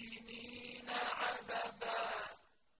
see me